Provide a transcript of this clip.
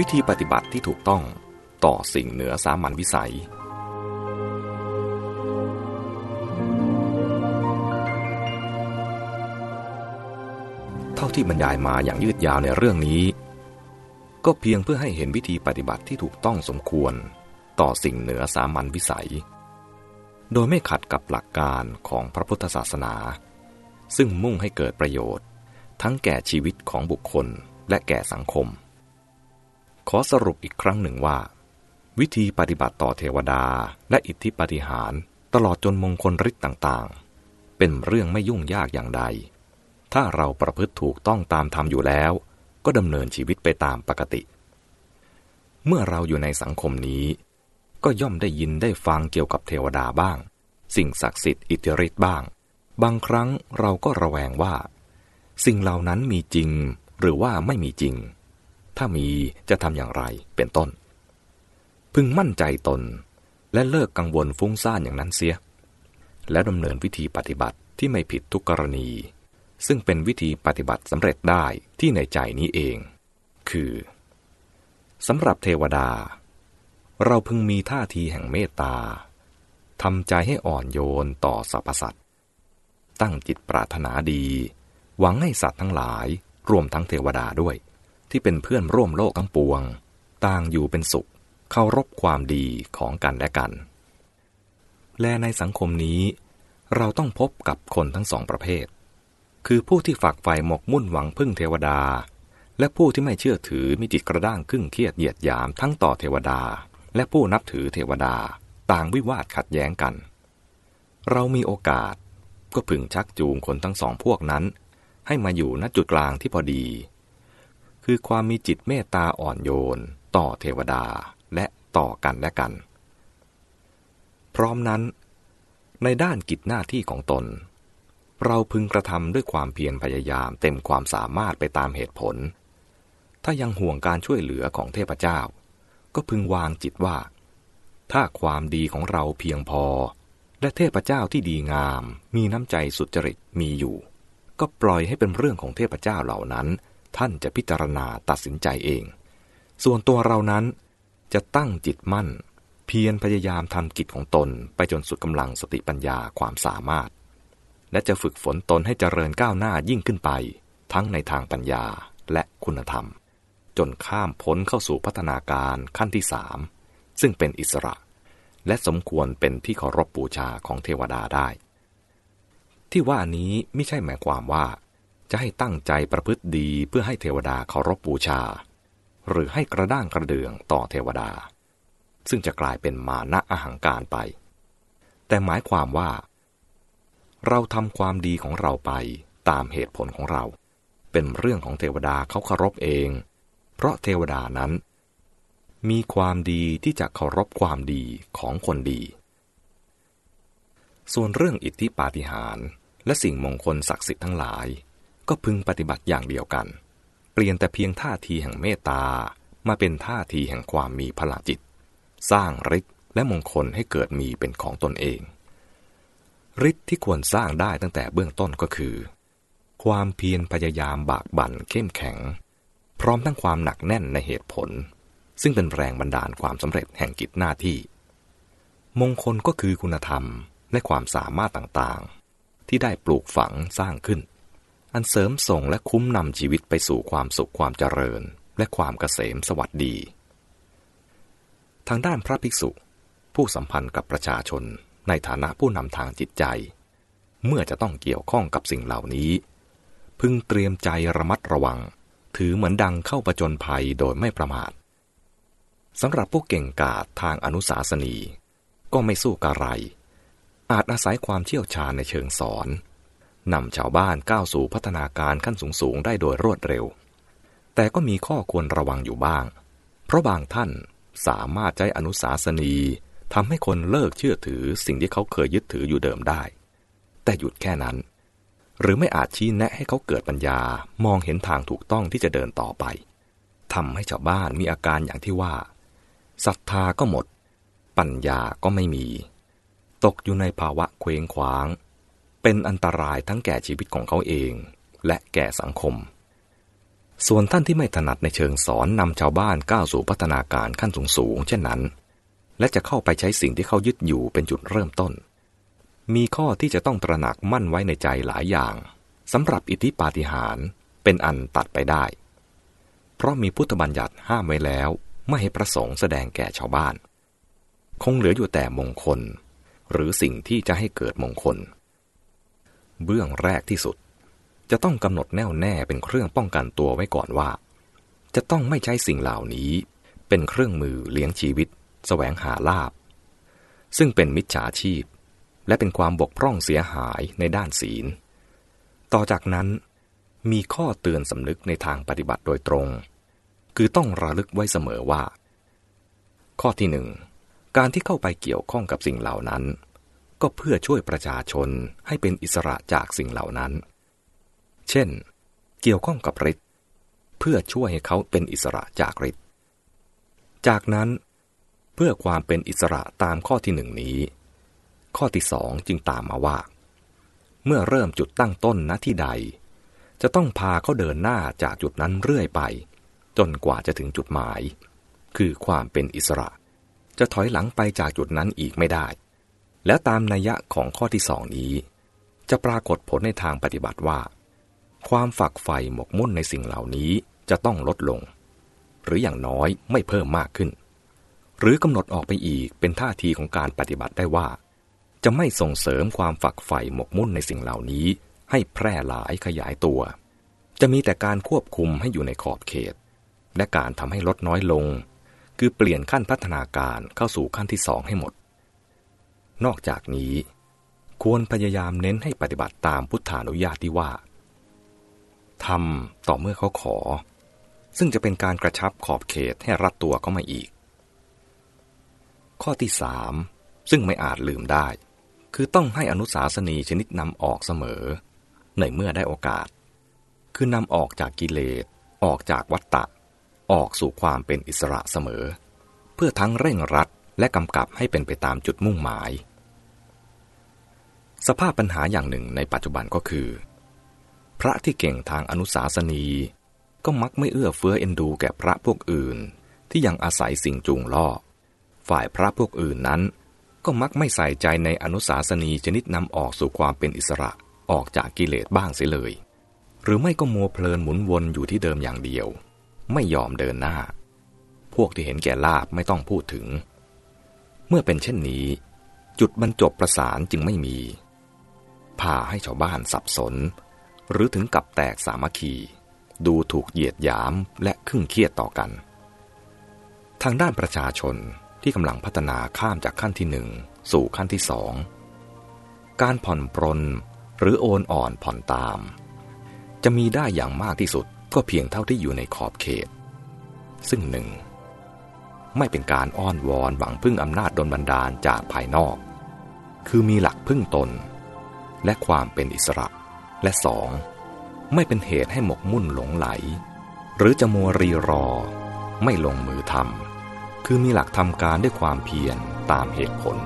วิธีปฏิบัติที่ถูกต้องต่อสิ่งเหนือสามัญวิสัย เท่าที่บรรยายมาอย่างยืดยาวในเรื่องนี้ ก็เพียงเพื่อให้เห็นวิธีปฏิบัติที่ถูกต้องสมควรต่อสิ่งเหนือสามัญวิสัย โดยไม่ขัดกับหลักการของพระพุทธศาสนา ซึ่งมุ่งให้เกิดประโยชน์ ทั้งแก่ชีวิตของบุคคลและแก่สังคม ขอสรุปอีกครั้งหนึ่งว่า วิธีปฏิบัติต่อเทวดาและอิทธิปฏิหารตลอดจนมงคลฤทธิ์ต่างๆ เป็นเรื่องไม่ยุ่งยากอย่างใด ถ้าเราประพฤติถูกต้องตามธรรมอยู่แล้ว ก็ดำเนินชีวิตไปตามปกติ เมื่อเราอยู่ในสังคมนี้ ก็ย่อมได้ยินได้ฟังเกี่ยวกับเทวดาบ้าง สิ่งศักดิ์สิทธิ์อิทธิฤทธิ์บ้าง บางครั้งเราก็ระแวงว่า สิ่งเหล่านั้นมีจริงหรือว่าไม่มีจริง ถ้ามีจะทำอย่างไรเป็นต้น พึงมั่นใจตนและเลิกกังวลฟุ้งซ่านอย่างนั้นเสีย และดำเนินวิธีปฏิบัติที่ไม่ผิดทุกกรณี ซึ่งเป็นวิธีปฏิบัติสำเร็จได้ที่ในใจนี้เอง คือสำหรับเทวดา เราพึงมีท่าทีแห่งเมตตาทำใจให้อ่อนโยนต่อสรรพสัตว์ตั้งจิตปรารถนาดี หวังให้สัตว์ทั้งหลายรวมทั้งเทวดาด้วย ที่เป็นเพื่อนร่วมโลกทั้งปวง ต่างอยู่เป็นสุข เคารพความดีของกันและกัน และในสังคมนี้ เราต้องพบกับคนทั้งสองประเภท คือผู้ที่ฝักใฝ่หมกมุ่นหวังพึ่งเทวดา และผู้ที่ไม่เชื่อถือมีจิตกระด้างครึ่งเครียดเหยียดหยามทั้งต่อเทวดา และผู้นับถือเทวดา ต่างวิวาทขัดแย้งกัน เรามีโอกาสก็พึงชักจูงคนทั้งสองพวกนั้น ให้มาอยู่ณจุดกลางที่พอดี คือความมีจิตเมตตาอ่อนโยน ต่อเทวดาและต่อกันและกัน พร้อมนั้น ในด้านกิจหน้าที่ของตน เราพึงกระทำด้วยความเพียรพยายามเต็มความสามารถไปตามเหตุผล ถ้ายังห่วงการช่วยเหลือของเทพเจ้า ก็พึงวางจิตว่า ถ้าความดีของเราเพียงพอ และเทพเจ้าที่ดีงาม มีน้ำใจสุจริตมีอยู่ ก็ปล่อยให้เป็นเรื่องของเทพเจ้าเหล่านั้น ท่านจะพิจารณาตัดสินใจเอง ส่วนตัวเรานั้นจะตั้งจิตมั่น เพียรพยายามทำกิจของตนไปจนสุดกำลังสติปัญญาความสามารถ และจะฝึกฝนตนให้เจริญก้าวหน้ายิ่งขึ้นไป ทั้งในทางปัญญาและคุณธรรม จนข้ามพ้นเข้าสู่พัฒนาการขั้นที่สามซึ่งเป็นอิสระ และสมควรเป็นที่เคารพบูชาของเทวดาได้ ที่ว่านี้ไม่ใช่หมายความว่า จะให้ตั้งใจประพฤติดีเพื่อให้เทวดาเคารพบูชา หรือให้กระด้างกระเดืองต่อเทวดา ซึ่งจะกลายเป็นมานะอาหังการไป แต่หมายความว่า เราทำความดีของเราไปตามเหตุผลของเรา เป็นเรื่องของเทวดาเขาเคารพเอง เพราะเทวดานั้น มีความดีที่จะเคารพความดีของคนดี ส่วนเรื่องอิทธิปาฏิหาริย์และสิ่งมงคลศักดิ์สิทธิ์ทั้งหลาย ก็พึงปฏิบัติอย่างเดียวกัน เปลี่ยนแต่เพียงท่าทีแห่งเมตตามาเป็นท่าทีแห่งความมีพลังจิต สร้างฤทธิ์และมงคลให้เกิดมีเป็นของตนเองฤทธิ์ที่ควรสร้างได้ตั้งแต่เบื้องต้นก็คือ ความเพียรพยายามบากบั่นเข้มแข็ง พร้อมทั้งความหนักแน่นในเหตุผล ซึ่งเป็นแรงบันดาลความสำเร็จแห่งกิจหน้าที่ มงคลก็คือคุณธรรมและความสามารถต่างๆ ที่ได้ปลูกฝังสร้างขึ้น อันเสริมส่งและคุ้มนำชีวิตไปสู่ความสุขความเจริญ และความเกษมสวัสดี ทางด้านพระภิกษุ ผู้สัมพันธ์กับประชาชนในฐานะผู้นำทางจิตใจ เมื่อจะต้องเกี่ยวข้องกับสิ่งเหล่านี้ พึงเตรียมใจระมัดระวัง ถือเหมือนดังเข้าประจนภัยโดยไม่ประมาทสำหรับผู้เก่งกาจทางอนุสาสนี ก็ไม่สู้กะไร อาจอาศัยความเชี่ยวชาญในเชิงสอน นำชาวบ้านก้าวสู่พัฒนาการขั้นสูงๆได้โดยรวดเร็ว แต่ก็มีข้อควรระวังอยู่บ้าง เพราะบางท่านสามารถใช้อนุสาสนีทำให้คนเลิกเชื่อถือสิ่งที่เขาเคยยึดถืออยู่เดิมได้ แต่หยุดแค่นั้น หรือไม่อาจชี้แนะให้เขาเกิดปัญญามองเห็นทางถูกต้องที่จะเดินต่อไปทำให้ชาวบ้านมีอาการอย่างที่ว่าศรัทธาก็หมด ปัญญาก็ไม่มี ตกอยู่ในภาวะเคว้งคว้าง เป็นอันตรายทั้งแก่ชีวิตของเขาเอง และแก่สังคม ส่วนท่านที่ไม่ถนัดในเชิงสอนนำชาวบ้านก้าวสู่พัฒนาการขั้นสูงสูงเช่นนั้น และจะเข้าไปใช้สิ่งที่เขายึดอยู่เป็นจุดเริ่มต้น มีข้อที่จะต้องตระหนักมั่นไว้ในใจหลายอย่างสำหรับอิทธิปาฏิหาริย์เป็นอันตัดไปได้ เพราะมีพุทธบัญญัติห้ามไว้แล้ว ไม่ให้ประสงค์แสดงแก่ชาวบ้าน คงเหลืออยู่แต่มงคล หรือสิ่งที่จะให้เกิดมงคล เบื้องแรกที่สุด จะต้องกำหนดแน่วแน่เป็นเครื่องป้องกันตัวไว้ก่อนว่า จะต้องไม่ใช้สิ่งเหล่านี้ เป็นเครื่องมือเลี้ยงชีวิตแสวงหาลาบ ซึ่งเป็นมิจฉาชีพ และเป็นความบกพร่องเสียหายในด้านศีล ต่อจากนั้นมีข้อเตือนสำนึกในทางปฏิบัติโดยตรง คือต้องระลึกไว้เสมอว่า ข้อที่หนึ่งการที่เข้าไปเกี่ยวข้องกับสิ่งเหล่านั้น ก็เพื่อช่วยประชาชนให้เป็นอิสระจากสิ่งเหล่านั้น เช่น เกี่ยวข้องกับฤทธิ์เพื่อช่วยให้เขาเป็นอิสระจากฤทธิ์จากนั้น เพื่อความเป็นอิสระตามข้อที่หนึ่งนี้ ข้อที่สองจึงตามมาว่า เมื่อเริ่มจุดตั้งต้นณที่ใด จะต้องพาเขาเดินหน้าจากจุดนั้นเรื่อยไป จนกว่าจะถึงจุดหมาย คือความเป็นอิสระ จะถอยหลังไปจากจุดนั้นอีกไม่ได้ แล้วตามนัยยะของข้อที่สองนี้ จะปรากฏผลในทางปฏิบัติว่า ความฝักใฝ่หมกมุ่นในสิ่งเหล่านี้จะต้องลดลง หรืออย่างน้อยไม่เพิ่มมากขึ้น หรือกำหนดออกไปอีกเป็นท่าทีของการปฏิบัติได้ว่า จะไม่ส่งเสริมความฝักใฝ่หมกมุ่นในสิ่งเหล่านี้ ให้แพร่หลายขยายตัว จะมีแต่การควบคุมให้อยู่ในขอบเขต และการทำให้ลดน้อยลง คือเปลี่ยนขั้นพัฒนาการเข้าสู่ขั้นที่สองให้หมด นอกจากนี้ ควรพยายามเน้นให้ปฏิบัติตามพุทธานุญาตที่ว่าทำต่อเมื่อเขาขอ ซึ่งจะเป็นการกระชับขอบเขตให้รัดตัวเข้ามาอีก ข้อที่สามซึ่งไม่อาจลืมได้ คือต้องให้อนุสาสนีชนิดนำออกเสมอ ในเมื่อได้โอกาส คือนำออกจากกิเลส ออกจากวัฏฏะออกสู่ความเป็นอิสระเสมอ เพื่อทั้งเร่งรัดและกำกับให้เป็นไปตามจุดมุ่งหมาย สภาพปัญหาอย่างหนึ่งในปัจจุบันก็คือ พระที่เก่งทางอนุสาสนี ก็มักไม่เอื้อเฟื้อเอ็นดูแก่พระพวกอื่น ที่ยังอาศัยสิ่งจูงล่อ ฝ่ายพระพวกอื่นนั้น ก็มักไม่ใส่ใจในอนุสาสนีชนิดนำออกสู่ความเป็นอิสระออกจากกิเลสบ้างเสียเลย หรือไม่ก็มัวเพลินหมุนวนอยู่ที่เดิมอย่างเดียว ไม่ยอมเดินหน้า พวกที่เห็นแก่ลาบไม่ต้องพูดถึง เมื่อเป็นเช่นนี้ จุดบรรจบประสานจึงไม่มี พาให้ชาวบ้านสับสน หรือถึงกับแตกสามัคคี ดูถูกเหยียดหยามและขึ้นเครียดต่อกัน ทางด้านประชาชนที่กำลังพัฒนาข้ามจากขั้นที่หนึ่งสู่ขั้นที่สองการผ่อนปรนหรือโอนอ่อนผ่อนตาม จะมีได้อย่างมากที่สุดก็เพียงเท่าที่อยู่ในขอบเขต ซึ่งหนึ่งไม่เป็นการอ้อนวอนหวังพึ่งอำนาจดลบันดาลจากภายนอก คือมีหลักพึ่งตน และความเป็นอิสระ และสองไม่เป็นเหตุให้หมกมุ่นหลงไหล หรือจะมัวรีรอ ไม่ลงมือทำคือมีหลักทำการด้วยความเพียรตามเหตุผล